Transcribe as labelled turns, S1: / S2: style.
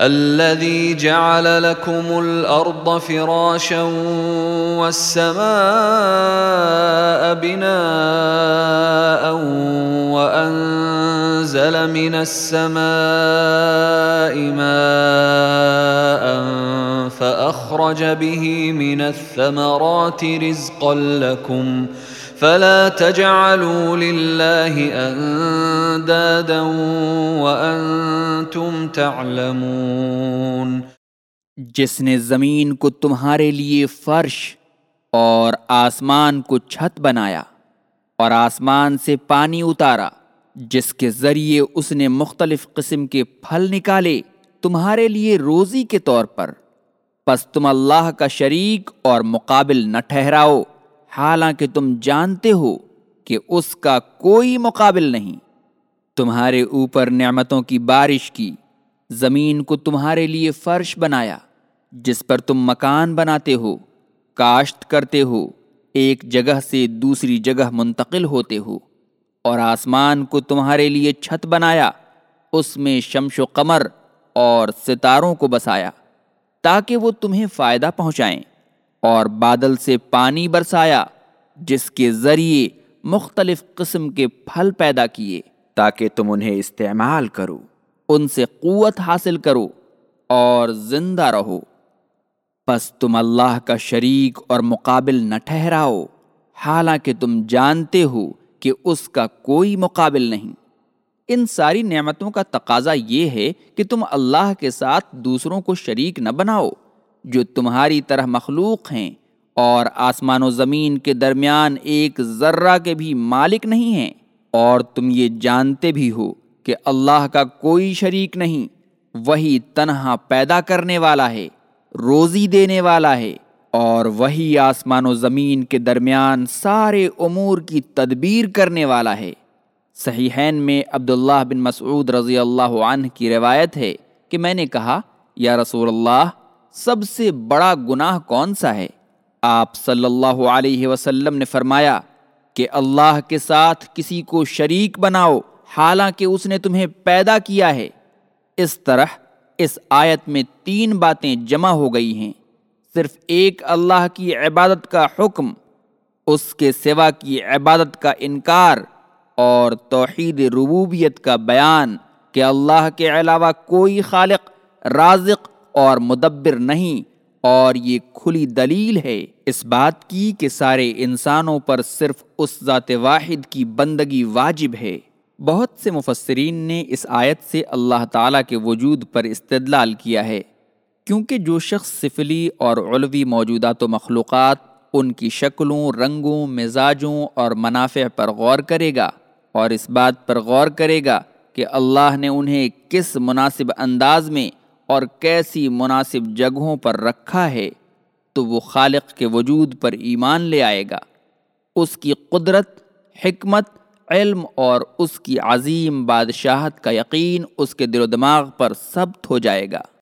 S1: الذي جعل لكم الأرض فراشا والسماء بناء وأنزل من السماء ماء فأخرج به من الثمرات رزقا لكم فلا تجعلوا لله أندادا وأنتم تعلمون۔
S2: جس نے زمین کو تمہارے لیے فرش اور آسمان کو چھت بنایا اور آسمان سے پانی اتارا، جس کے ذریعے اس نے مختلف قسم کے پھل نکالے تمہارے لیے روزی کے طور پر۔ پس تم اللہ کا شریک اور مقابل نہ ٹھہراؤ، حالانکہ تم جانتے ہو کہ اس کا کوئی مقابل نہیں۔ تمہارے اوپر نعمتوں کی بارش کی، زمین کو تمہارے لیے فرش بنایا، جس پر تم مکان بناتے ہو، کاشت کرتے ہو، ایک جگہ سے دوسری جگہ منتقل ہوتے ہو، اور آسمان کو تمہارے لیے چھت بنایا، اس میں شمش و قمر اور ستاروں کو بسایا، تاکہ وہ تمہیں فائدہ پہنچائیں، اور بادل سے پانی برسایا، جس کے ذریعے مختلف قسم کے پھل پیدا کیے۔ تاکہ تم انہیں استعمال کرو۔ ان سے قوت حاصل کرو اور زندہ رہو۔ پس تم اللہ کا شریک اور مقابل نہ ٹھہراؤ۔ حالانکہ تم جانتے ہو کہ اس کا کوئی مقابل نہیں۔ ان ساری نعمتوں کا تقاضا یہ ہے کہ تم اللہ کے ساتھ دوسروں کو شریک نہ بناؤ، جو تمہاری طرح مخلوق ہیں اور آسمان و زمین کے درمیان ایک ذرہ کے بھی مالک نہیں ہیں۔ اور تم یہ جانتے بھی ہو کہ اللہ کا کوئی شریک نہیں، وہی تنہا پیدا کرنے والا ہے، روزی دینے والا ہے، اور وہی آسمان و زمین کے درمیان سارے امور کی تدبیر کرنے والا ہے۔ صحیحین میں عبداللہ بن مسعود رضی اللہ عنہ کی روایت ہے کہ میں نے کہا، یا رسول اللہ، سب سے بڑا گناہ کون سا ہے؟ آپ صلی اللہ علیہ وسلم نے فرمایا کہ اللہ کے ساتھ کسی کو شریک بناؤ، حالانکہ اس نے تمہیں پیدا کیا ہے۔ اس طرح اس آیت میں تین باتیں جمع ہو گئی ہیں۔ صرف ایک اللہ کی عبادت کا حکم، اس کے سوا کی عبادت کا انکار اور توحید ربوبیت کا بیان کہ اللہ کے علاوہ کوئی خالق، رازق اور مدبر نہیں۔ اور یہ کھلی دلیل ہے اس بات کی کہ سارے انسانوں پر صرف اس ذات واحد کی بندگی واجب ہے۔ بہت سے مفسرین نے اس آیت سے اللہ تعالیٰ کے وجود پر استدلال کیا ہے، کیونکہ جو شخص سفلی اور علوی موجودات و مخلوقات ان کی شکلوں، رنگوں، مزاجوں اور منافع پر غور کرے گا اور اس بات پر غور کرے گا کہ اللہ نے انہیں کس مناسب انداز میں اور کیسی مناسب جگہوں پر رکھا ہے، تو وہ خالق کے وجود پر ایمان لے آئے گا۔ اس کی قدرت، حکمت، علم اور اس کی عظیم بادشاہت کا یقین اس کے دل و دماغ پر ثبت ہو جائے گا۔